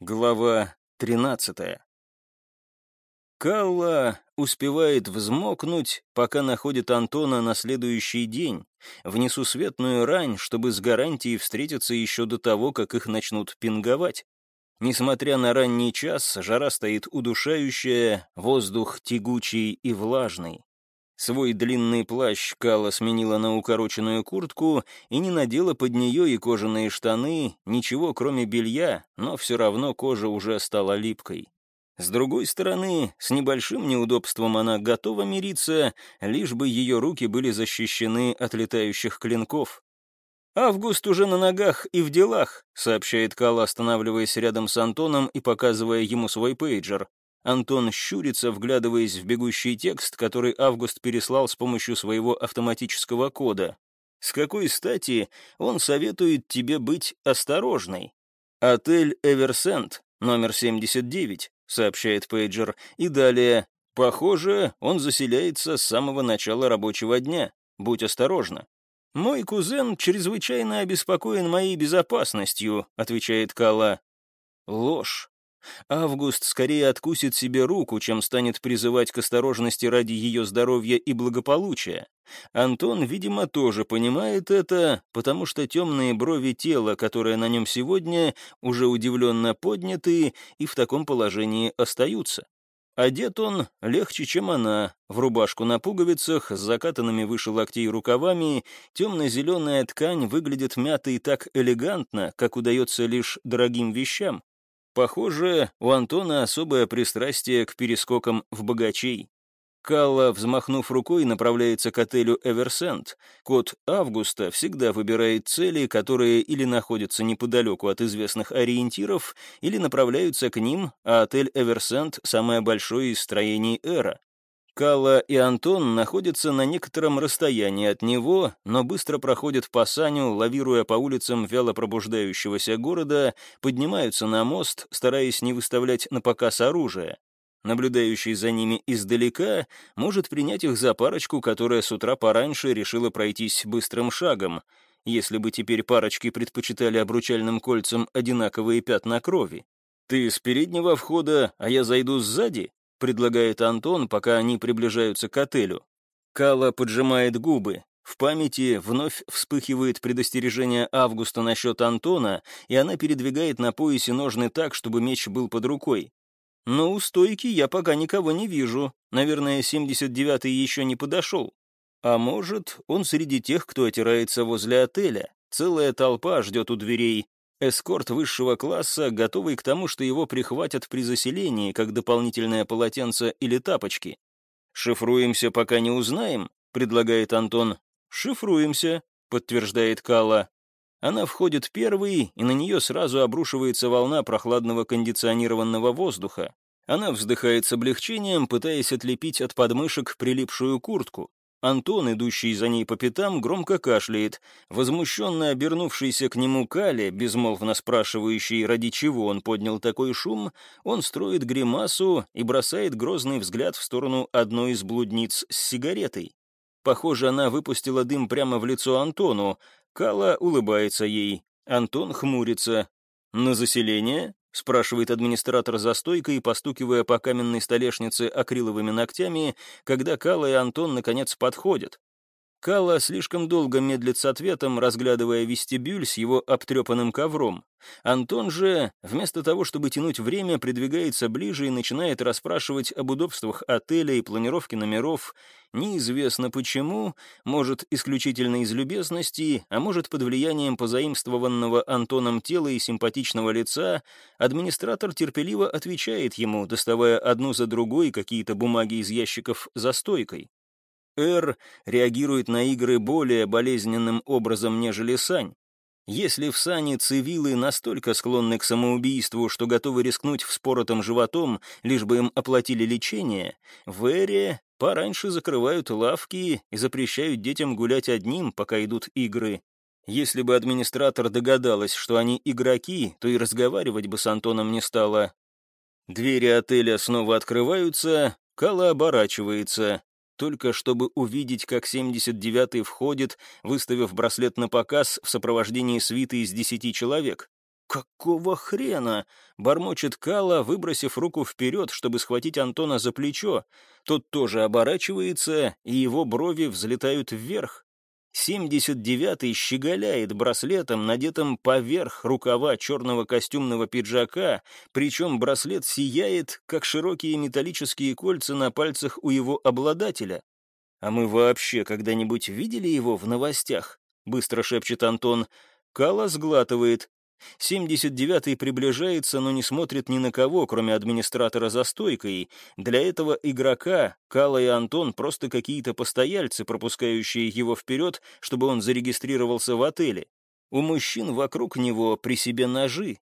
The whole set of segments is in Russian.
Глава 13 Калла успевает взмокнуть, пока находит Антона на следующий день, в несусветную рань, чтобы с гарантией встретиться еще до того, как их начнут пинговать. Несмотря на ранний час, жара стоит удушающая, воздух тягучий и влажный. Свой длинный плащ Кала сменила на укороченную куртку и не надела под нее и кожаные штаны, ничего кроме белья, но все равно кожа уже стала липкой. С другой стороны, с небольшим неудобством она готова мириться, лишь бы ее руки были защищены от летающих клинков. «Август уже на ногах и в делах», — сообщает Кала, останавливаясь рядом с Антоном и показывая ему свой пейджер. Антон щурится, вглядываясь в бегущий текст, который Август переслал с помощью своего автоматического кода. С какой стати он советует тебе быть осторожной? Отель «Эверсент», номер 79, сообщает пейджер, и далее. Похоже, он заселяется с самого начала рабочего дня. Будь осторожна. «Мой кузен чрезвычайно обеспокоен моей безопасностью», — отвечает Кала. Ложь. Август скорее откусит себе руку, чем станет призывать к осторожности ради ее здоровья и благополучия. Антон, видимо, тоже понимает это, потому что темные брови тела, которые на нем сегодня, уже удивленно подняты и в таком положении остаются. Одет он легче, чем она, в рубашку на пуговицах, с закатанными выше локтей рукавами, темно-зеленая ткань выглядит мятой так элегантно, как удается лишь дорогим вещам. Похоже, у Антона особое пристрастие к перескокам в богачей. Калла, взмахнув рукой, направляется к отелю «Эверсент». Кот Августа всегда выбирает цели, которые или находятся неподалеку от известных ориентиров, или направляются к ним, а отель «Эверсент» — самое большое из строений «Эра». Калла и Антон находятся на некотором расстоянии от него, но быстро проходят по саню, лавируя по улицам вяло пробуждающегося города, поднимаются на мост, стараясь не выставлять на показ оружие. Наблюдающий за ними издалека может принять их за парочку, которая с утра пораньше решила пройтись быстрым шагом, если бы теперь парочки предпочитали обручальным кольцам одинаковые пятна крови. «Ты с переднего входа, а я зайду сзади?» — предлагает Антон, пока они приближаются к отелю. Кала поджимает губы. В памяти вновь вспыхивает предостережение Августа насчет Антона, и она передвигает на поясе ножны так, чтобы меч был под рукой. Но у стойки я пока никого не вижу. Наверное, 79-й еще не подошел. А может, он среди тех, кто отирается возле отеля. Целая толпа ждет у дверей, Эскорт высшего класса, готовый к тому, что его прихватят при заселении, как дополнительное полотенце или тапочки. «Шифруемся, пока не узнаем», — предлагает Антон. «Шифруемся», — подтверждает Кала. Она входит первой, и на нее сразу обрушивается волна прохладного кондиционированного воздуха. Она вздыхает с облегчением, пытаясь отлепить от подмышек прилипшую куртку. Антон, идущий за ней по пятам, громко кашляет. Возмущенно обернувшийся к нему Кали, безмолвно спрашивающий, ради чего он поднял такой шум, он строит гримасу и бросает грозный взгляд в сторону одной из блудниц с сигаретой. Похоже, она выпустила дым прямо в лицо Антону. Кала улыбается ей. Антон хмурится. «На заселение?» — спрашивает администратор за стойкой, постукивая по каменной столешнице акриловыми ногтями, когда Кала и Антон наконец подходят. Кала слишком долго медлит с ответом, разглядывая вестибюль с его обтрепанным ковром. Антон же, вместо того, чтобы тянуть время, придвигается ближе и начинает расспрашивать об удобствах отеля и планировке номеров. Неизвестно почему, может, исключительно из любезности, а может, под влиянием позаимствованного Антоном тела и симпатичного лица, администратор терпеливо отвечает ему, доставая одну за другой какие-то бумаги из ящиков за стойкой. Эр реагирует на игры более болезненным образом, нежели Сань. Если в Сане цивилы настолько склонны к самоубийству, что готовы рискнуть вспоротым животом, лишь бы им оплатили лечение, в Эре пораньше закрывают лавки и запрещают детям гулять одним, пока идут игры. Если бы администратор догадалась, что они игроки, то и разговаривать бы с Антоном не стала. Двери отеля снова открываются, Кала оборачивается только чтобы увидеть, как 79-й входит, выставив браслет на показ в сопровождении свиты из десяти человек. «Какого хрена?» — бормочет Кала, выбросив руку вперед, чтобы схватить Антона за плечо. Тот тоже оборачивается, и его брови взлетают вверх. 79-й щеголяет браслетом, надетым поверх рукава черного костюмного пиджака, причем браслет сияет, как широкие металлические кольца на пальцах у его обладателя. «А мы вообще когда-нибудь видели его в новостях?» — быстро шепчет Антон. Кала сглатывает. 79-й приближается, но не смотрит ни на кого, кроме администратора за стойкой. Для этого игрока Кала и Антон просто какие-то постояльцы, пропускающие его вперед, чтобы он зарегистрировался в отеле. У мужчин вокруг него при себе ножи.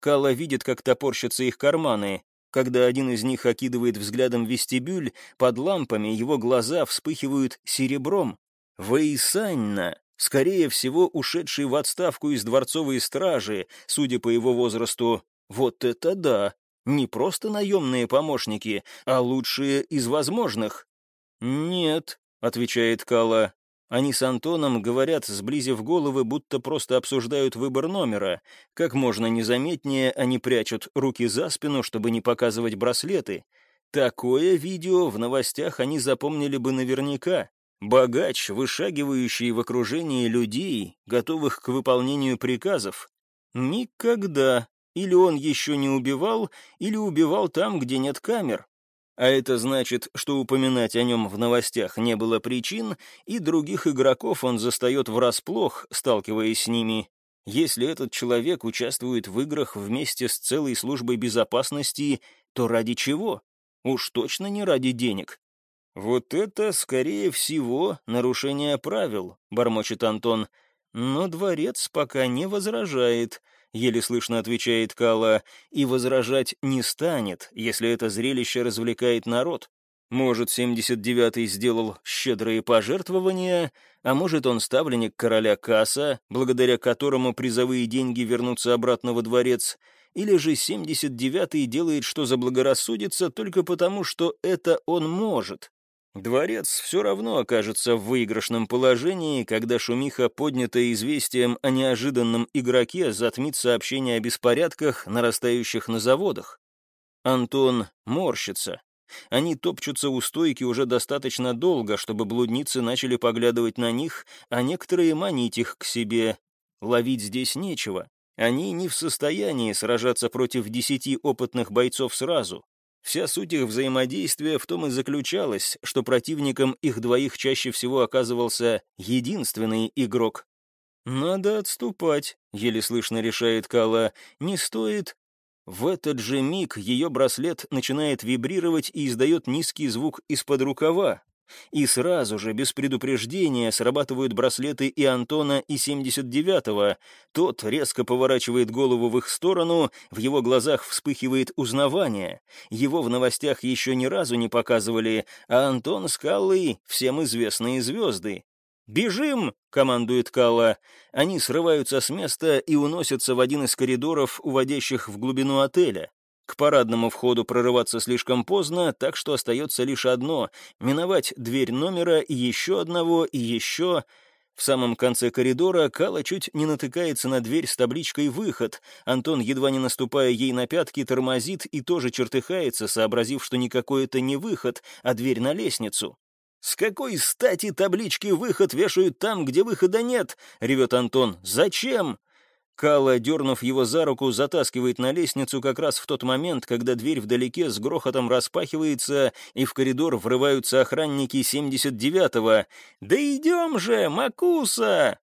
Кала видит, как топорщатся их карманы. Когда один из них окидывает взглядом вестибюль, под лампами его глаза вспыхивают серебром. Вейсанна, скорее всего, ушедший в отставку из дворцовой стражи, судя по его возрасту. Вот это да! Не просто наемные помощники, а лучшие из возможных. «Нет», — отвечает Кала, они с Антоном говорят, сблизив головы, будто просто обсуждают выбор номера. Как можно незаметнее они прячут руки за спину, чтобы не показывать браслеты. Такое видео в новостях они запомнили бы наверняка. Богач, вышагивающий в окружении людей, готовых к выполнению приказов. Никогда. Или он еще не убивал, или убивал там, где нет камер. А это значит, что упоминать о нем в новостях не было причин, и других игроков он застает врасплох, сталкиваясь с ними. Если этот человек участвует в играх вместе с целой службой безопасности, то ради чего? Уж точно не ради денег. «Вот это, скорее всего, нарушение правил», — бормочет Антон. Но дворец пока не возражает. — еле слышно отвечает Кала, — и возражать не станет, если это зрелище развлекает народ. Может, 79-й сделал щедрые пожертвования, а может, он ставленник короля Касса, благодаря которому призовые деньги вернутся обратно во дворец, или же 79-й делает, что заблагорассудится, только потому, что это он может. Дворец все равно окажется в выигрышном положении, когда шумиха, поднятая известием о неожиданном игроке, затмит сообщение о беспорядках, нарастающих на заводах. Антон морщится. Они топчутся у стойки уже достаточно долго, чтобы блудницы начали поглядывать на них, а некоторые манить их к себе. Ловить здесь нечего. Они не в состоянии сражаться против десяти опытных бойцов сразу. Вся суть их взаимодействия в том и заключалась, что противником их двоих чаще всего оказывался единственный игрок. «Надо отступать», — еле слышно решает Кала. «Не стоит». В этот же миг ее браслет начинает вибрировать и издает низкий звук из-под рукава. И сразу же, без предупреждения, срабатывают браслеты и Антона, и 79-го. Тот резко поворачивает голову в их сторону, в его глазах вспыхивает узнавание. Его в новостях еще ни разу не показывали, а Антон с Каллой — всем известные звезды. «Бежим!» — командует Калла. Они срываются с места и уносятся в один из коридоров, уводящих в глубину отеля. К парадному входу прорываться слишком поздно, так что остается лишь одно — миновать дверь номера и еще одного, и еще... В самом конце коридора Кала чуть не натыкается на дверь с табличкой «Выход». Антон, едва не наступая ей на пятки, тормозит и тоже чертыхается, сообразив, что никакой это не выход, а дверь на лестницу. «С какой стати таблички «Выход» вешают там, где выхода нет?» — ревет Антон. «Зачем?» Калла, дернув его за руку, затаскивает на лестницу как раз в тот момент, когда дверь вдалеке с грохотом распахивается, и в коридор врываются охранники 79-го. «Да идем же, Макуса!»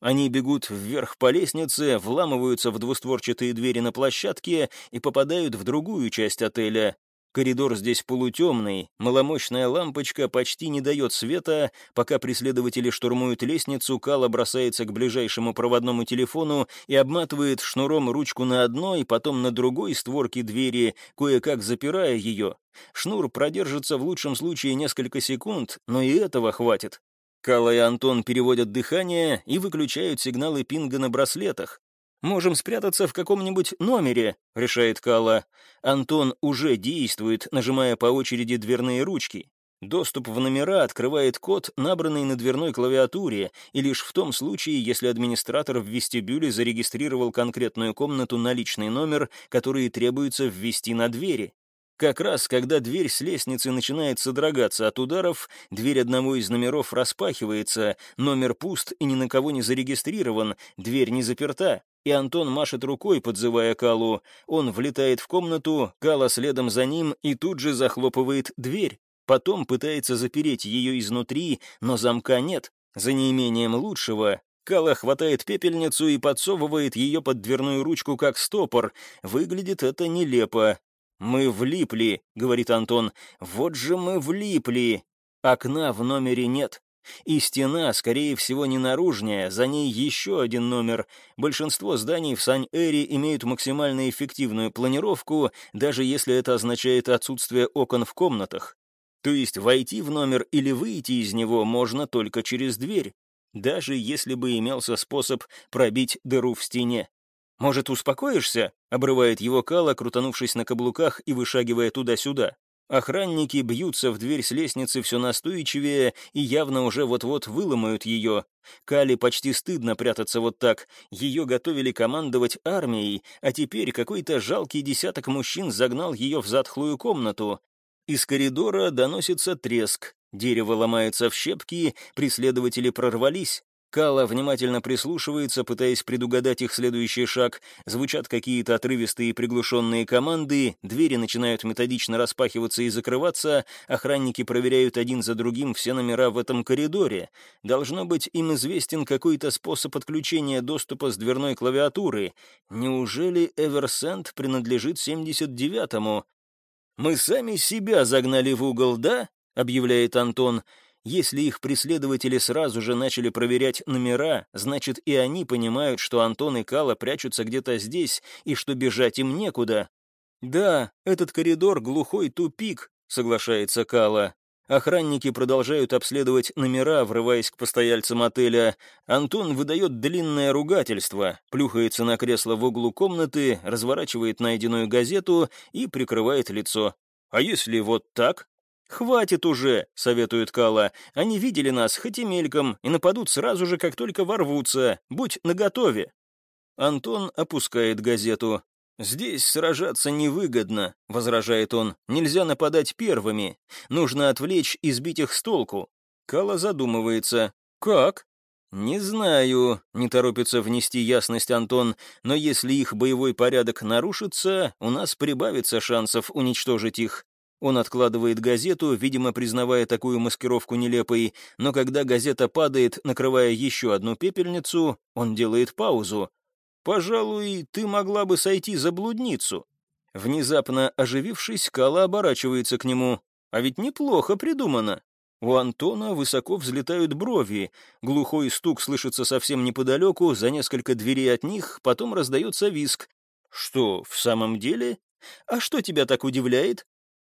Они бегут вверх по лестнице, вламываются в двустворчатые двери на площадке и попадают в другую часть отеля. Коридор здесь полутемный, маломощная лампочка почти не дает света, пока преследователи штурмуют лестницу, Кала бросается к ближайшему проводному телефону и обматывает шнуром ручку на одной, потом на другой створке двери, кое-как запирая ее. Шнур продержится в лучшем случае несколько секунд, но и этого хватит. Кала и Антон переводят дыхание и выключают сигналы пинга на браслетах. «Можем спрятаться в каком-нибудь номере», — решает Кала. Антон уже действует, нажимая по очереди дверные ручки. Доступ в номера открывает код, набранный на дверной клавиатуре, и лишь в том случае, если администратор в вестибюле зарегистрировал конкретную комнату на личный номер, который требуется ввести на двери. Как раз, когда дверь с лестницы начинает содрогаться от ударов, дверь одного из номеров распахивается, номер пуст и ни на кого не зарегистрирован, дверь не заперта, и Антон машет рукой, подзывая Калу. Он влетает в комнату, Кала следом за ним и тут же захлопывает дверь. Потом пытается запереть ее изнутри, но замка нет. За неимением лучшего Кала хватает пепельницу и подсовывает ее под дверную ручку как стопор. Выглядит это нелепо. «Мы влипли», — говорит Антон. «Вот же мы влипли!» Окна в номере нет. И стена, скорее всего, не наружная, за ней еще один номер. Большинство зданий в Сань-Эре имеют максимально эффективную планировку, даже если это означает отсутствие окон в комнатах. То есть войти в номер или выйти из него можно только через дверь, даже если бы имелся способ пробить дыру в стене. «Может, успокоишься?» — обрывает его Кала, крутанувшись на каблуках и вышагивая туда-сюда. Охранники бьются в дверь с лестницы все настойчивее и явно уже вот-вот выломают ее. Кали почти стыдно прятаться вот так. Ее готовили командовать армией, а теперь какой-то жалкий десяток мужчин загнал ее в затхлую комнату. Из коридора доносится треск. Дерево ломается в щепки, преследователи прорвались. Кала внимательно прислушивается, пытаясь предугадать их следующий шаг. Звучат какие-то отрывистые приглушенные команды, двери начинают методично распахиваться и закрываться, охранники проверяют один за другим все номера в этом коридоре. Должно быть, им известен какой-то способ отключения доступа с дверной клавиатуры. Неужели Эверсенд принадлежит 79-му? «Мы сами себя загнали в угол, да?» — объявляет Антон. «Если их преследователи сразу же начали проверять номера, значит, и они понимают, что Антон и Кала прячутся где-то здесь, и что бежать им некуда». «Да, этот коридор — глухой тупик», — соглашается Кала. Охранники продолжают обследовать номера, врываясь к постояльцам отеля. Антон выдает длинное ругательство, плюхается на кресло в углу комнаты, разворачивает найденную газету и прикрывает лицо. «А если вот так?» «Хватит уже», — советует Кала. «Они видели нас, хоть и мельком, и нападут сразу же, как только ворвутся. Будь наготове». Антон опускает газету. «Здесь сражаться невыгодно», — возражает он. «Нельзя нападать первыми. Нужно отвлечь и сбить их с толку». Кала задумывается. «Как?» «Не знаю», — не торопится внести ясность Антон, «но если их боевой порядок нарушится, у нас прибавится шансов уничтожить их». Он откладывает газету, видимо, признавая такую маскировку нелепой, но когда газета падает, накрывая еще одну пепельницу, он делает паузу. «Пожалуй, ты могла бы сойти за блудницу». Внезапно оживившись, Кала оборачивается к нему. «А ведь неплохо придумано». У Антона высоко взлетают брови. Глухой стук слышится совсем неподалеку, за несколько дверей от них, потом раздается виск. «Что, в самом деле? А что тебя так удивляет?»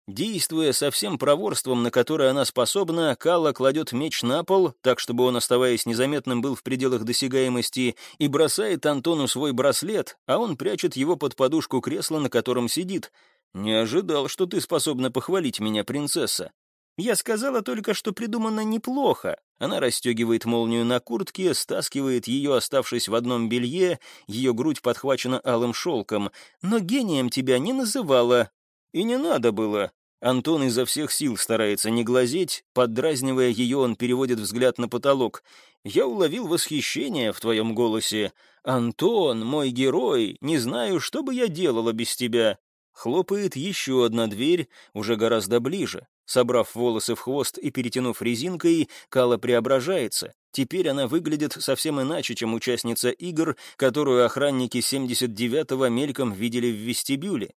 Действуя со всем проворством, на которое она способна, Калла кладет меч на пол, так чтобы он, оставаясь незаметным, был в пределах досягаемости, и бросает Антону свой браслет, а он прячет его под подушку кресла, на котором сидит. «Не ожидал, что ты способна похвалить меня, принцесса». «Я сказала только, что придумано неплохо». Она расстегивает молнию на куртке, стаскивает ее, оставшись в одном белье, ее грудь подхвачена алым шелком. «Но гением тебя не называла». «И не надо было. Антон изо всех сил старается не глазеть, поддразнивая ее, он переводит взгляд на потолок. «Я уловил восхищение в твоем голосе. Антон, мой герой, не знаю, что бы я делала без тебя». Хлопает еще одна дверь, уже гораздо ближе. Собрав волосы в хвост и перетянув резинкой, Кала преображается. Теперь она выглядит совсем иначе, чем участница игр, которую охранники 79-го мельком видели в вестибюле.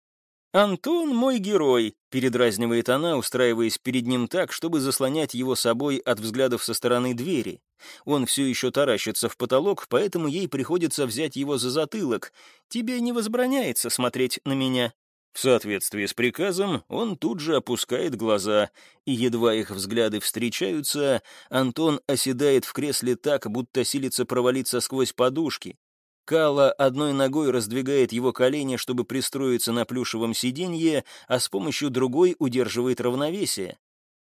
«Антон мой герой», — передразнивает она, устраиваясь перед ним так, чтобы заслонять его собой от взглядов со стороны двери. Он все еще таращится в потолок, поэтому ей приходится взять его за затылок. «Тебе не возбраняется смотреть на меня». В соответствии с приказом, он тут же опускает глаза, и едва их взгляды встречаются, Антон оседает в кресле так, будто силится провалиться сквозь подушки. Кала одной ногой раздвигает его колени, чтобы пристроиться на плюшевом сиденье, а с помощью другой удерживает равновесие.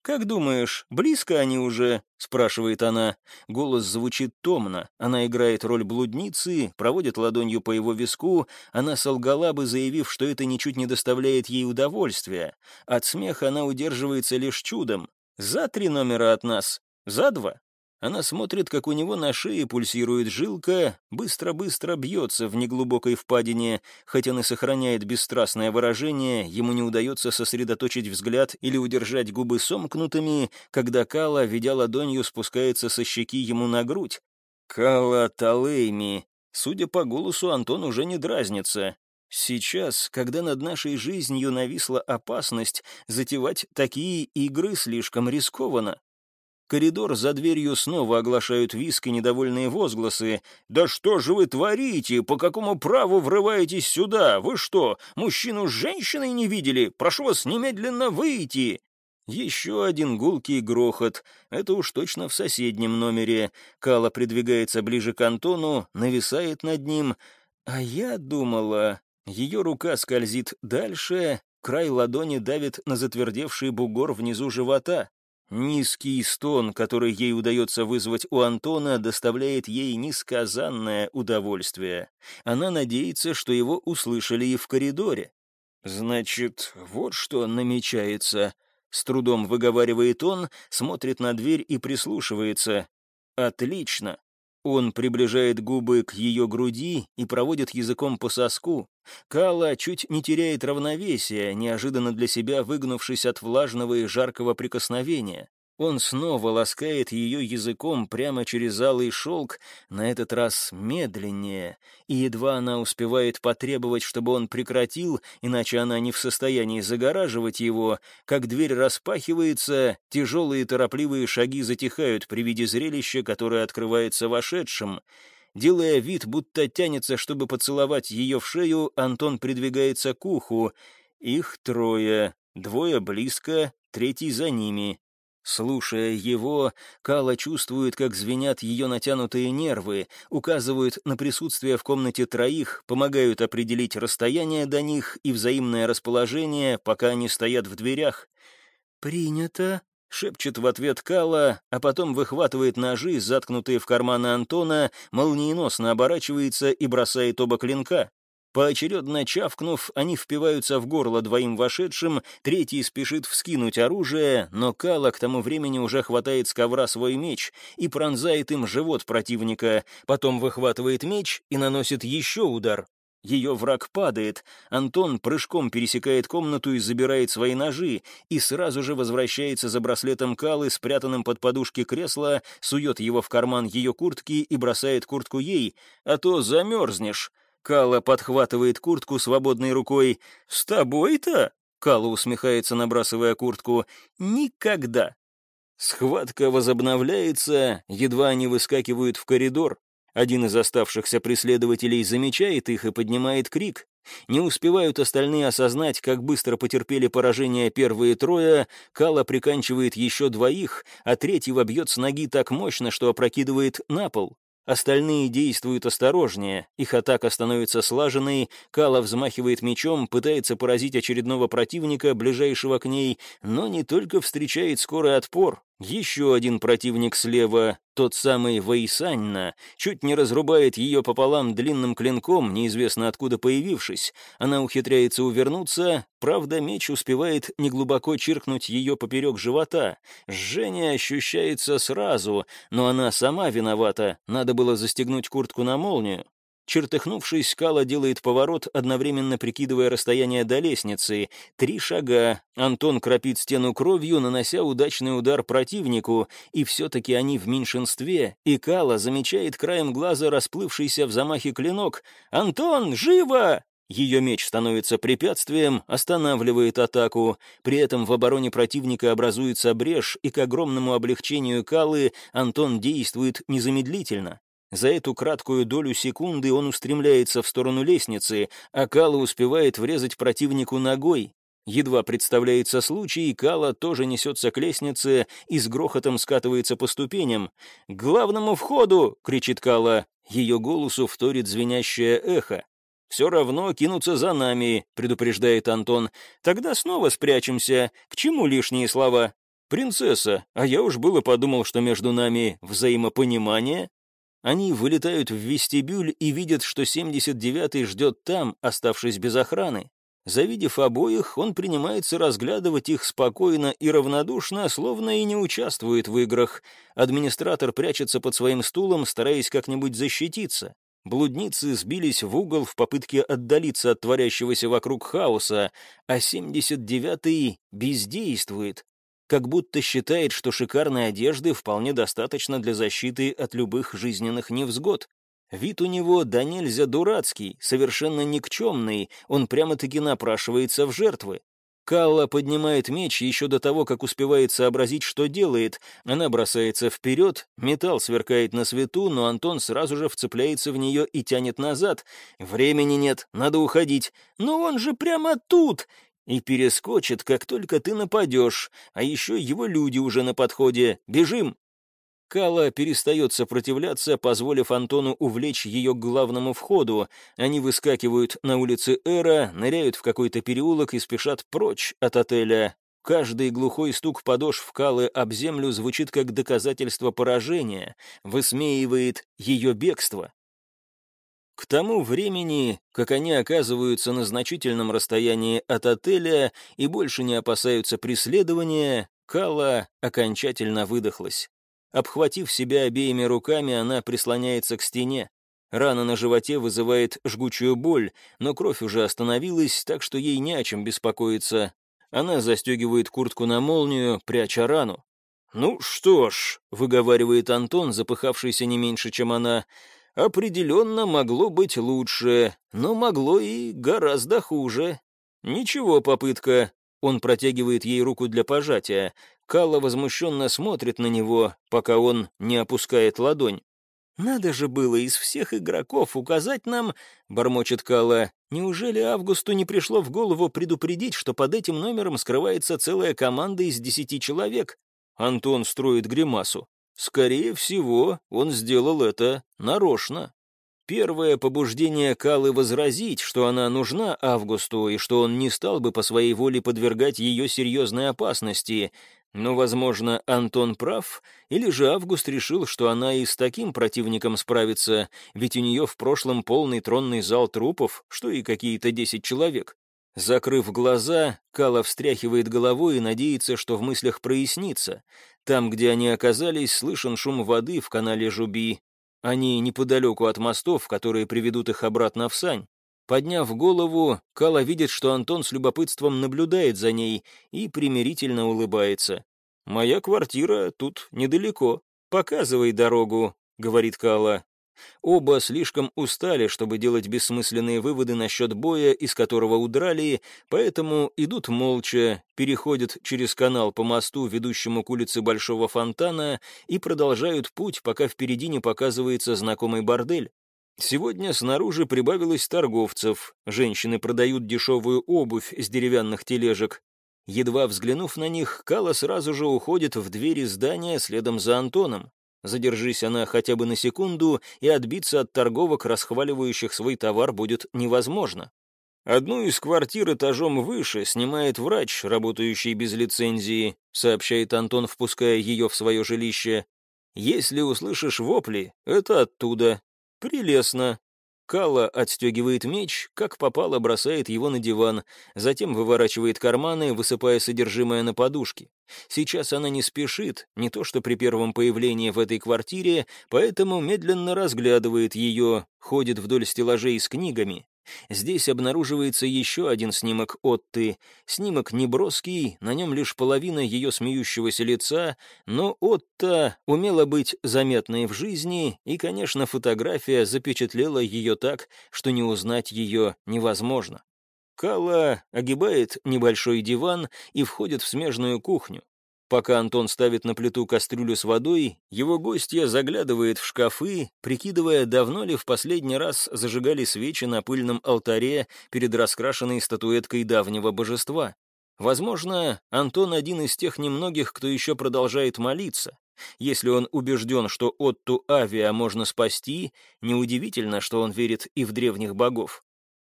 «Как думаешь, близко они уже?» — спрашивает она. Голос звучит томно. Она играет роль блудницы, проводит ладонью по его виску. Она солгала бы, заявив, что это ничуть не доставляет ей удовольствия. От смеха она удерживается лишь чудом. «За три номера от нас. За два». Она смотрит, как у него на шее пульсирует жилка, быстро-быстро бьется в неглубокой впадине, хотя он и сохраняет бесстрастное выражение, ему не удается сосредоточить взгляд или удержать губы сомкнутыми, когда Кала, ведя ладонью, спускается со щеки ему на грудь. Кала Талейми. Судя по голосу, Антон уже не дразнится. Сейчас, когда над нашей жизнью нависла опасность, затевать такие игры слишком рискованно. Коридор за дверью снова оглашают виски недовольные возгласы. «Да что же вы творите? По какому праву врываетесь сюда? Вы что, мужчину с женщиной не видели? Прошу вас немедленно выйти!» Еще один гулкий грохот. Это уж точно в соседнем номере. Кала придвигается ближе к Антону, нависает над ним. А я думала... Ее рука скользит дальше, край ладони давит на затвердевший бугор внизу живота. Низкий стон, который ей удается вызвать у Антона, доставляет ей несказанное удовольствие. Она надеется, что его услышали и в коридоре. «Значит, вот что намечается», — с трудом выговаривает он, смотрит на дверь и прислушивается. «Отлично. Он приближает губы к ее груди и проводит языком по соску. Кала чуть не теряет равновесия, неожиданно для себя выгнувшись от влажного и жаркого прикосновения. Он снова ласкает ее языком прямо через алый шелк, на этот раз медленнее, и едва она успевает потребовать, чтобы он прекратил, иначе она не в состоянии загораживать его, как дверь распахивается, тяжелые торопливые шаги затихают при виде зрелища, которое открывается вошедшим. Делая вид, будто тянется, чтобы поцеловать ее в шею, Антон придвигается к уху. Их трое, двое близко, третий за ними. Слушая его, Кала чувствует, как звенят ее натянутые нервы, указывают на присутствие в комнате троих, помогают определить расстояние до них и взаимное расположение, пока они стоят в дверях. «Принято», — шепчет в ответ Кала, а потом выхватывает ножи, заткнутые в карманы Антона, молниеносно оборачивается и бросает оба клинка. Поочередно чавкнув, они впиваются в горло двоим вошедшим, третий спешит вскинуть оружие, но Кала к тому времени уже хватает с ковра свой меч и пронзает им живот противника, потом выхватывает меч и наносит еще удар. Ее враг падает, Антон прыжком пересекает комнату и забирает свои ножи, и сразу же возвращается за браслетом Калы, спрятанным под подушки кресла, сует его в карман ее куртки и бросает куртку ей, а то замерзнешь. Кала подхватывает куртку свободной рукой. «С тобой-то?» — Кала усмехается, набрасывая куртку. «Никогда!» Схватка возобновляется, едва они выскакивают в коридор. Один из оставшихся преследователей замечает их и поднимает крик. Не успевают остальные осознать, как быстро потерпели поражение первые трое, Кала приканчивает еще двоих, а третьего бьет с ноги так мощно, что опрокидывает на пол. Остальные действуют осторожнее, их атака становится слаженной, Кала взмахивает мечом, пытается поразить очередного противника, ближайшего к ней, но не только встречает скорый отпор, еще один противник слева, тот самый Вейсанна, чуть не разрубает ее пополам длинным клинком, неизвестно откуда появившись. Она ухитряется увернуться, правда, меч успевает неглубоко чиркнуть ее поперек живота. Жжение ощущается сразу, но она сама виновата, надо было застегнуть куртку на молнию. Чертыхнувшись, Скала делает поворот, одновременно прикидывая расстояние до лестницы. Три шага. Антон кропит стену кровью, нанося удачный удар противнику, и все-таки они в меньшинстве, и Кала замечает краем глаза расплывшийся в замахе клинок. «Антон, живо!» Ее меч становится препятствием, останавливает атаку. При этом в обороне противника образуется брешь, и к огромному облегчению Калы Антон действует незамедлительно. За эту краткую долю секунды он устремляется в сторону лестницы, а Кала успевает врезать противнику ногой. Едва представляется случай, Кала тоже несется к лестнице и с грохотом скатывается по ступеням. «К главному входу!» — кричит Кала. Ее голосу вторит звенящее эхо. «Все равно кинутся за нами», — предупреждает Антон. «Тогда снова спрячемся. К чему лишние слова?» «Принцесса, а я уж было подумал, что между нами взаимопонимание». Они вылетают в вестибюль и видят, что 79-й ждет там, оставшись без охраны. Завидев обоих, он принимается разглядывать их спокойно и равнодушно, словно и не участвует в играх. Администратор прячется под своим стулом, стараясь как-нибудь защититься. Блудницы сбились в угол в попытке отдалиться от творящегося вокруг хаоса, а 79-й бездействует, как будто считает, что шикарной одежды вполне достаточно для защиты от любых жизненных невзгод. Вид у него да нельзя дурацкий, совершенно никчемный, он прямо-таки напрашивается в жертвы. Калла поднимает меч еще до того, как успевает сообразить, что делает. Она бросается вперед, металл сверкает на свету, но Антон сразу же вцепляется в нее и тянет назад. Времени нет, надо уходить. Но он же прямо тут! И перескочит, как только ты нападешь. А еще его люди уже на подходе. Бежим! Кала перестает сопротивляться, позволив Антону увлечь ее к главному входу. Они выскакивают на улице Эра, ныряют в какой-то переулок и спешат прочь от отеля. Каждый глухой стук подошв Калы об землю звучит как доказательство поражения, высмеивает ее бегство. К тому времени, как они оказываются на значительном расстоянии от отеля и больше не опасаются преследования, Кала окончательно выдохлась. Обхватив себя обеими руками, она прислоняется к стене. Рана на животе вызывает жгучую боль, но кровь уже остановилась, так что ей не о чем беспокоиться. Она застегивает куртку на молнию, пряча рану. «Ну что ж», — выговаривает Антон, запыхавшийся не меньше, чем она, — «определенно могло быть лучше, но могло и гораздо хуже. Ничего, попытка». Он протягивает ей руку для пожатия. Калла возмущенно смотрит на него, пока он не опускает ладонь. «Надо же было из всех игроков указать нам...» — бормочет Калла. «Неужели Августу не пришло в голову предупредить, что под этим номером скрывается целая команда из десяти человек?» Антон строит гримасу. «Скорее всего, он сделал это нарочно». Первое побуждение Калы возразить, что она нужна Августу и что он не стал бы по своей воле подвергать ее серьезной опасности, но, возможно, Антон прав, или же Август решил, что она и с таким противником справится, ведь у нее в прошлом полный тронный зал трупов, что и какие-то десять человек. Закрыв глаза, Кала встряхивает головой и надеется, что в мыслях прояснится. Там, где они оказались, слышен шум воды в канале Жуби. Они неподалеку от мостов, которые приведут их обратно в сань. Подняв голову, Кала видит, что Антон с любопытством наблюдает за ней и примирительно улыбается. «Моя квартира тут недалеко. Показывай дорогу», — говорит Кала. Оба слишком устали, чтобы делать бессмысленные выводы насчет боя, из которого удрали, поэтому идут молча, переходят через канал по мосту, ведущему к улице Большого Фонтана, и продолжают путь, пока впереди не показывается знакомый бордель. Сегодня снаружи прибавилось торговцев. Женщины продают дешевую обувь с деревянных тележек. Едва взглянув на них, Кала сразу же уходит в двери здания следом за Антоном. Задержись она хотя бы на секунду, и отбиться от торговок, расхваливающих свой товар, будет невозможно. Одну из квартир этажом выше снимает врач, работающий без лицензии, сообщает Антон, впуская ее в свое жилище. Если услышишь вопли, это оттуда. «Прелестно». Кала отстегивает меч, как попало бросает его на диван, затем выворачивает карманы, высыпая содержимое на подушки. Сейчас она не спешит, не то что при первом появлении в этой квартире, поэтому медленно разглядывает ее, ходит вдоль стеллажей с книгами. Здесь обнаруживается еще один снимок Отты. Снимок неброский, на нем лишь половина ее смеющегося лица, но Отта умела быть заметной в жизни, и, конечно, фотография запечатлела ее так, что не узнать ее невозможно. Кала огибает небольшой диван и входит в смежную кухню. Пока Антон ставит на плиту кастрюлю с водой, его гостья заглядывает в шкафы, прикидывая, давно ли в последний раз зажигали свечи на пыльном алтаре перед раскрашенной статуэткой давнего божества. Возможно, Антон один из тех немногих, кто еще продолжает молиться. Если он убежден, что Отту Авиа можно спасти, неудивительно, что он верит и в древних богов.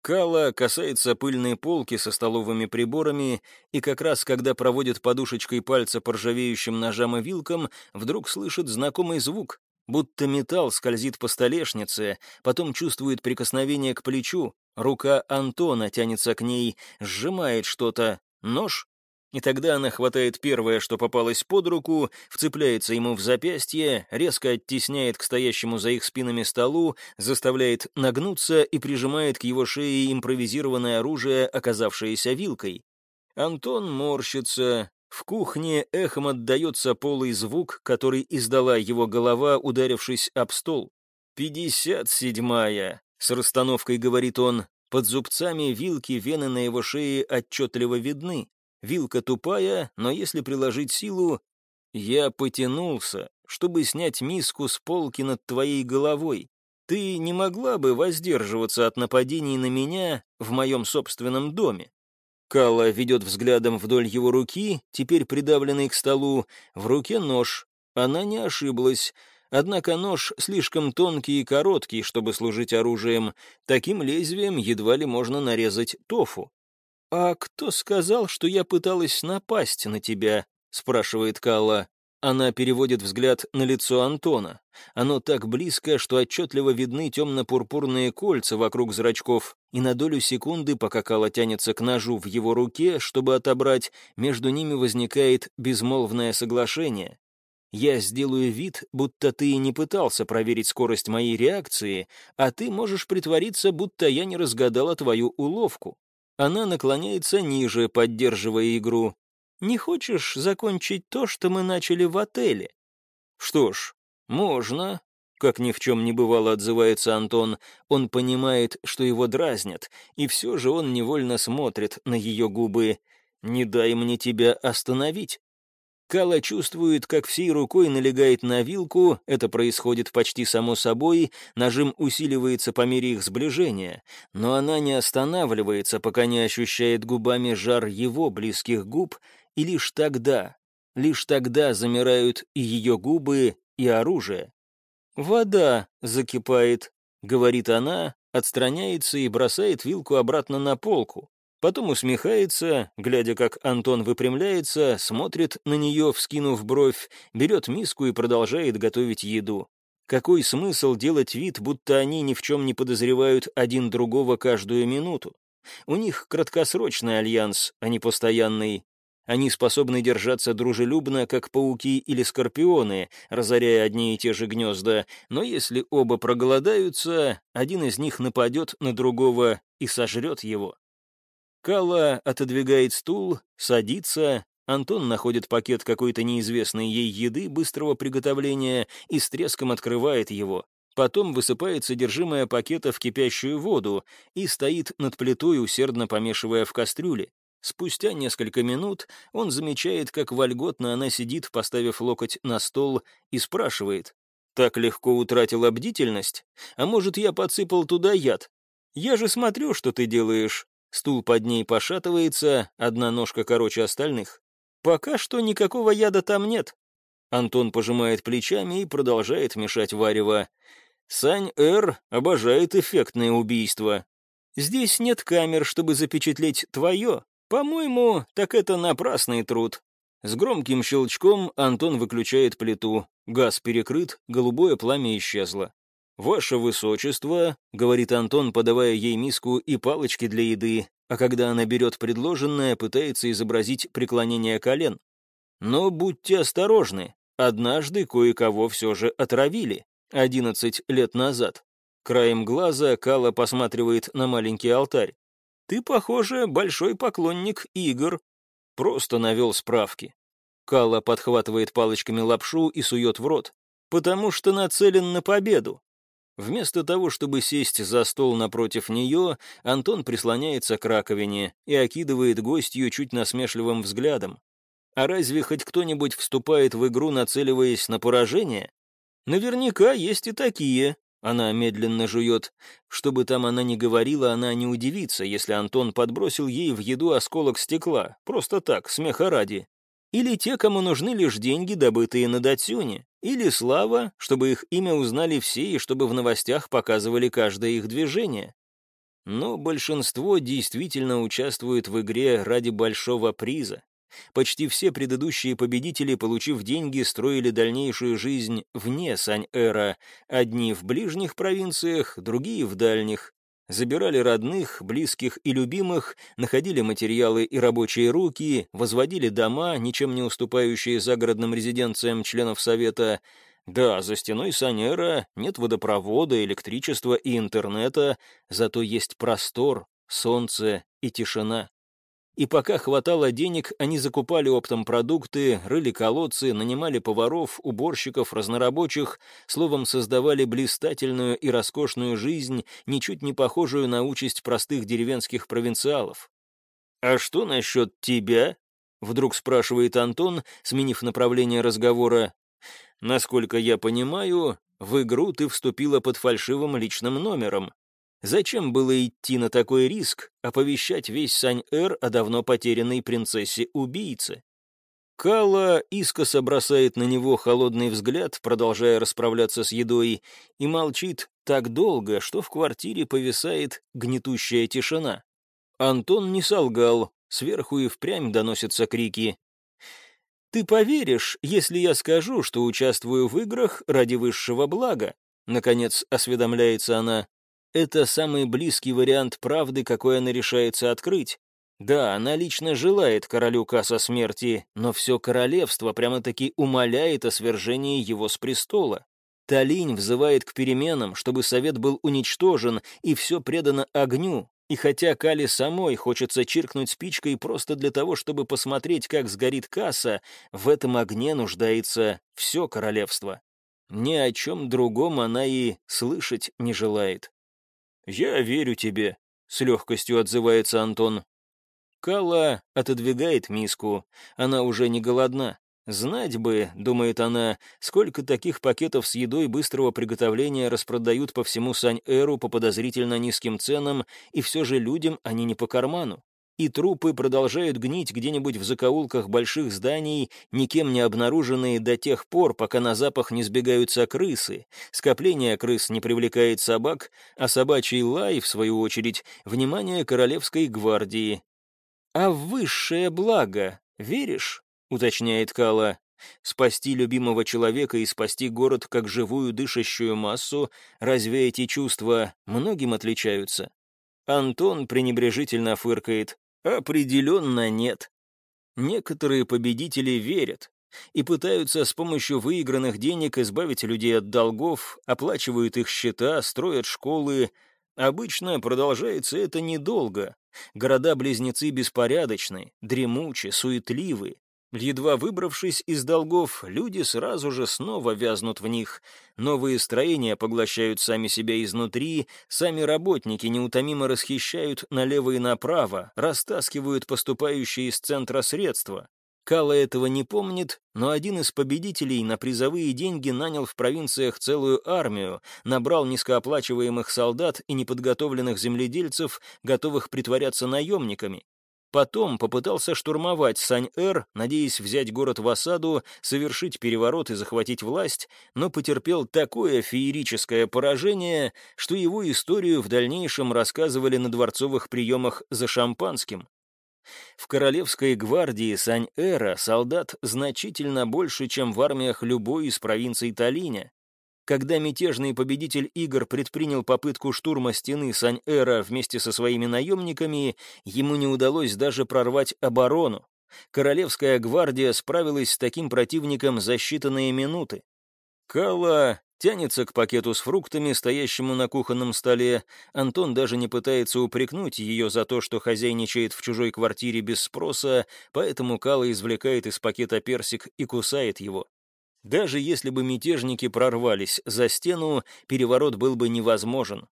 Кала касается пыльной полки со столовыми приборами, и как раз когда проводит подушечкой пальца по ржавеющим ножам и вилкам, вдруг слышит знакомый звук, будто металл скользит по столешнице, потом чувствует прикосновение к плечу, рука Антона тянется к ней, сжимает что-то, нож и тогда она хватает первое, что попалось под руку, вцепляется ему в запястье, резко оттесняет к стоящему за их спинами столу, заставляет нагнуться и прижимает к его шее импровизированное оружие, оказавшееся вилкой. Антон морщится. В кухне эхом отдается полый звук, который издала его голова, ударившись об стол. «Пятьдесят седьмая», — с расстановкой говорит он. Под зубцами вилки вены на его шее отчетливо видны. Вилка тупая, но если приложить силу... Я потянулся, чтобы снять миску с полки над твоей головой. Ты не могла бы воздерживаться от нападений на меня в моем собственном доме? Кала ведет взглядом вдоль его руки, теперь придавленный к столу, в руке нож. Она не ошиблась. Однако нож слишком тонкий и короткий, чтобы служить оружием. Таким лезвием едва ли можно нарезать тофу. «А кто сказал, что я пыталась напасть на тебя?» — спрашивает Калла. Она переводит взгляд на лицо Антона. Оно так близко, что отчетливо видны темно-пурпурные кольца вокруг зрачков, и на долю секунды, пока Кала тянется к ножу в его руке, чтобы отобрать, между ними возникает безмолвное соглашение. Я сделаю вид, будто ты и не пытался проверить скорость моей реакции, а ты можешь притвориться, будто я не разгадала твою уловку. Она наклоняется ниже, поддерживая игру. «Не хочешь закончить то, что мы начали в отеле?» «Что ж, можно», — как ни в чем не бывало отзывается Антон. Он понимает, что его дразнят, и все же он невольно смотрит на ее губы. «Не дай мне тебя остановить». Кала чувствует, как всей рукой налегает на вилку, это происходит почти само собой, нажим усиливается по мере их сближения, но она не останавливается, пока не ощущает губами жар его близких губ, и лишь тогда, лишь тогда замирают и ее губы, и оружие. «Вода закипает», — говорит она, отстраняется и бросает вилку обратно на полку. Потом усмехается, глядя, как Антон выпрямляется, смотрит на нее, вскинув бровь, берет миску и продолжает готовить еду. Какой смысл делать вид, будто они ни в чем не подозревают один другого каждую минуту? У них краткосрочный альянс, а не постоянный. Они способны держаться дружелюбно, как пауки или скорпионы, разоряя одни и те же гнезда, но если оба проголодаются, один из них нападет на другого и сожрет его. Кала отодвигает стул, садится, Антон находит пакет какой-то неизвестной ей еды быстрого приготовления и с треском открывает его. Потом высыпает содержимое пакета в кипящую воду и стоит над плитой, усердно помешивая в кастрюле. Спустя несколько минут он замечает, как вольготно она сидит, поставив локоть на стол, и спрашивает. «Так легко утратила бдительность? А может, я подсыпал туда яд? Я же смотрю, что ты делаешь. Стул под ней пошатывается, одна ножка короче остальных. Пока что никакого яда там нет. Антон пожимает плечами и продолжает мешать варево. Сань Р. обожает эффектное убийство. Здесь нет камер, чтобы запечатлеть твое. По-моему, так это напрасный труд. С громким щелчком Антон выключает плиту. Газ перекрыт, голубое пламя исчезло. «Ваше высочество», — говорит Антон, подавая ей миску и палочки для еды, а когда она берет предложенное, пытается изобразить преклонение колен. Но будьте осторожны, однажды кое-кого все же отравили, одиннадцать лет назад. Краем глаза Кала посматривает на маленький алтарь. «Ты, похоже, большой поклонник игр». Просто навел справки. Кала подхватывает палочками лапшу и сует в рот. «Потому что нацелен на победу. Вместо того, чтобы сесть за стол напротив нее, Антон прислоняется к раковине и окидывает гостью чуть насмешливым взглядом. А разве хоть кто-нибудь вступает в игру, нацеливаясь на поражение? Наверняка есть и такие. Она медленно жует. Что бы там она ни говорила, она не удивится, если Антон подбросил ей в еду осколок стекла. Просто так, смеха ради. Или те, кому нужны лишь деньги, добытые на Датсюне. Или слава, чтобы их имя узнали все и чтобы в новостях показывали каждое их движение. Но большинство действительно участвует в игре ради большого приза. Почти все предыдущие победители, получив деньги, строили дальнейшую жизнь вне Сань-Эра, одни в ближних провинциях, другие в дальних. Забирали родных, близких и любимых, находили материалы и рабочие руки, возводили дома, ничем не уступающие загородным резиденциям членов Совета. Да, за стеной Санера нет водопровода, электричества и интернета, зато есть простор, солнце и тишина. И пока хватало денег, они закупали оптом продукты, рыли колодцы, нанимали поваров, уборщиков, разнорабочих, словом, создавали блистательную и роскошную жизнь, ничуть не похожую на участь простых деревенских провинциалов. «А что насчет тебя?» — вдруг спрашивает Антон, сменив направление разговора. «Насколько я понимаю, в игру ты вступила под фальшивым личным номером. Зачем было идти на такой риск, оповещать весь Сань-Эр о давно потерянной принцессе-убийце? Кала искоса бросает на него холодный взгляд, продолжая расправляться с едой, и молчит так долго, что в квартире повисает гнетущая тишина. Антон не солгал, сверху и впрямь доносятся крики. «Ты поверишь, если я скажу, что участвую в играх ради высшего блага?» Наконец осведомляется она. Это самый близкий вариант правды, какой она решается открыть. Да, она лично желает королю Каса смерти, но все королевство прямо-таки умоляет о свержении его с престола. Талинь взывает к переменам, чтобы совет был уничтожен, и все предано огню. И хотя Кали самой хочется чиркнуть спичкой просто для того, чтобы посмотреть, как сгорит касса, в этом огне нуждается все королевство. Ни о чем другом она и слышать не желает. «Я верю тебе», — с легкостью отзывается Антон. Кала отодвигает миску. Она уже не голодна. Знать бы, думает она, сколько таких пакетов с едой быстрого приготовления распродают по всему Сань-Эру по подозрительно низким ценам, и все же людям они не по карману и трупы продолжают гнить где-нибудь в закоулках больших зданий, никем не обнаруженные до тех пор, пока на запах не сбегаются крысы. Скопление крыс не привлекает собак, а собачий лай, в свою очередь, внимание королевской гвардии. «А высшее благо веришь?» — уточняет Кала. Спасти любимого человека и спасти город как живую дышащую массу, разве эти чувства многим отличаются? Антон пренебрежительно фыркает. Определенно нет. Некоторые победители верят и пытаются с помощью выигранных денег избавить людей от долгов, оплачивают их счета, строят школы. Обычно продолжается это недолго. Города-близнецы беспорядочны, дремучи, суетливы, Едва выбравшись из долгов, люди сразу же снова вязнут в них. Новые строения поглощают сами себя изнутри, сами работники неутомимо расхищают налево и направо, растаскивают поступающие из центра средства. Кала этого не помнит, но один из победителей на призовые деньги нанял в провинциях целую армию, набрал низкооплачиваемых солдат и неподготовленных земледельцев, готовых притворяться наемниками. Потом попытался штурмовать Сань-Эр, надеясь взять город в осаду, совершить переворот и захватить власть, но потерпел такое феерическое поражение, что его историю в дальнейшем рассказывали на дворцовых приемах за шампанским. В Королевской гвардии Сань-Эра солдат значительно больше, чем в армиях любой из провинций Талиня. Когда мятежный победитель игр предпринял попытку штурма стены Сань-Эра вместе со своими наемниками, ему не удалось даже прорвать оборону. Королевская гвардия справилась с таким противником за считанные минуты. Кала тянется к пакету с фруктами, стоящему на кухонном столе. Антон даже не пытается упрекнуть ее за то, что хозяйничает в чужой квартире без спроса, поэтому Кала извлекает из пакета персик и кусает его. Даже если бы мятежники прорвались за стену, переворот был бы невозможен.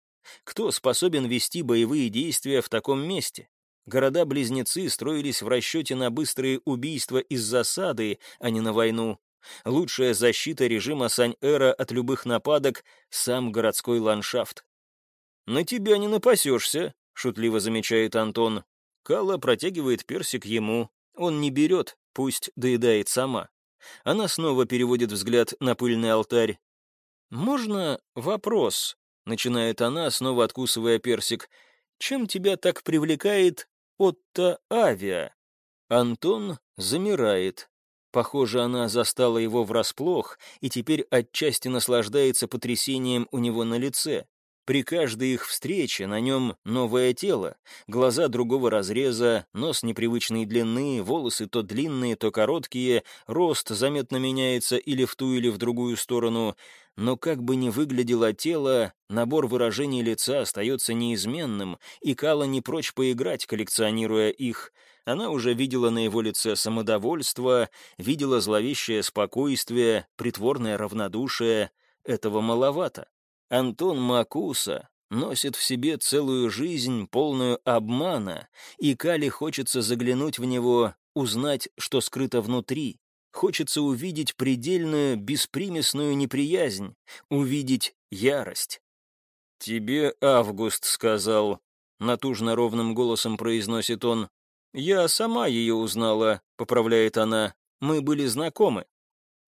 Кто способен вести боевые действия в таком месте? Города-близнецы строились в расчете на быстрые убийства из засады, а не на войну. Лучшая защита режима Сань-Эра от любых нападок — сам городской ландшафт. «На тебя не напасешься», — шутливо замечает Антон. Кала протягивает персик ему. Он не берет, пусть доедает сама. Она снова переводит взгляд на пыльный алтарь. «Можно вопрос?» — начинает она, снова откусывая персик. чем тебя так привлекает Отто Авиа?» Антон замирает. Похоже, она застала его врасплох и теперь отчасти наслаждается потрясением у него на лице. При каждой их встрече на нем новое тело, глаза другого разреза, нос непривычной длины, волосы то длинные, то короткие, рост заметно меняется или в ту, или в другую сторону. Но как бы ни выглядело тело, набор выражений лица остается неизменным, и Кала не прочь поиграть, коллекционируя их. Она уже видела на его лице самодовольство, видела зловещее спокойствие, притворное равнодушие. Этого маловато. Антон Макуса носит в себе целую жизнь, полную обмана, и Кали хочется заглянуть в него, узнать, что скрыто внутри. Хочется увидеть предельную, беспримесную неприязнь, увидеть ярость. «Тебе Август сказал», — натужно ровным голосом произносит он. «Я сама ее узнала», — поправляет она. «Мы были знакомы».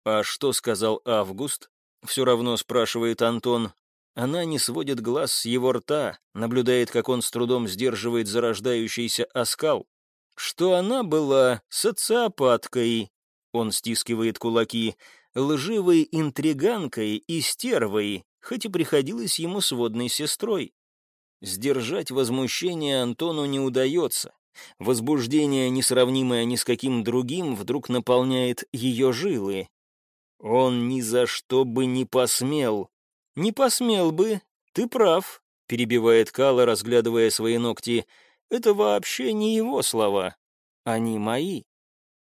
«А что сказал Август?» — все равно спрашивает Антон. Она не сводит глаз с его рта, наблюдает, как он с трудом сдерживает зарождающийся оскал. Что она была социопаткой, он стискивает кулаки, лживой интриганкой и стервой, хоть и приходилось ему сводной сестрой. Сдержать возмущение Антону не удается. Возбуждение, несравнимое ни с каким другим, вдруг наполняет ее жилы. Он ни за что бы не посмел, «Не посмел бы, ты прав», — перебивает Кала, разглядывая свои ногти. «Это вообще не его слова. Они мои».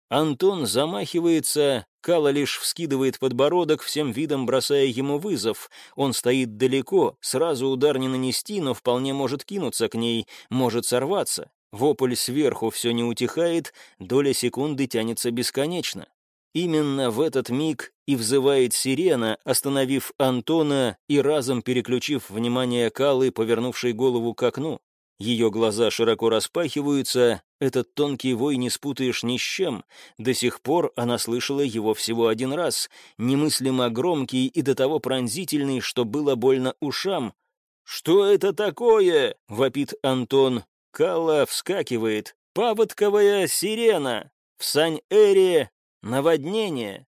Антон замахивается, Кала лишь вскидывает подбородок, всем видом бросая ему вызов. Он стоит далеко, сразу удар не нанести, но вполне может кинуться к ней, может сорваться. Вопль сверху все не утихает, доля секунды тянется бесконечно. Именно в этот миг и взывает сирена, остановив Антона и разом переключив внимание Калы, повернувшей голову к окну. Ее глаза широко распахиваются, этот тонкий вой не спутаешь ни с чем. До сих пор она слышала его всего один раз, немыслимо громкий и до того пронзительный, что было больно ушам. «Что это такое?» — вопит Антон. Кала вскакивает. «Паводковая сирена! В Сань-Эре Наводнение!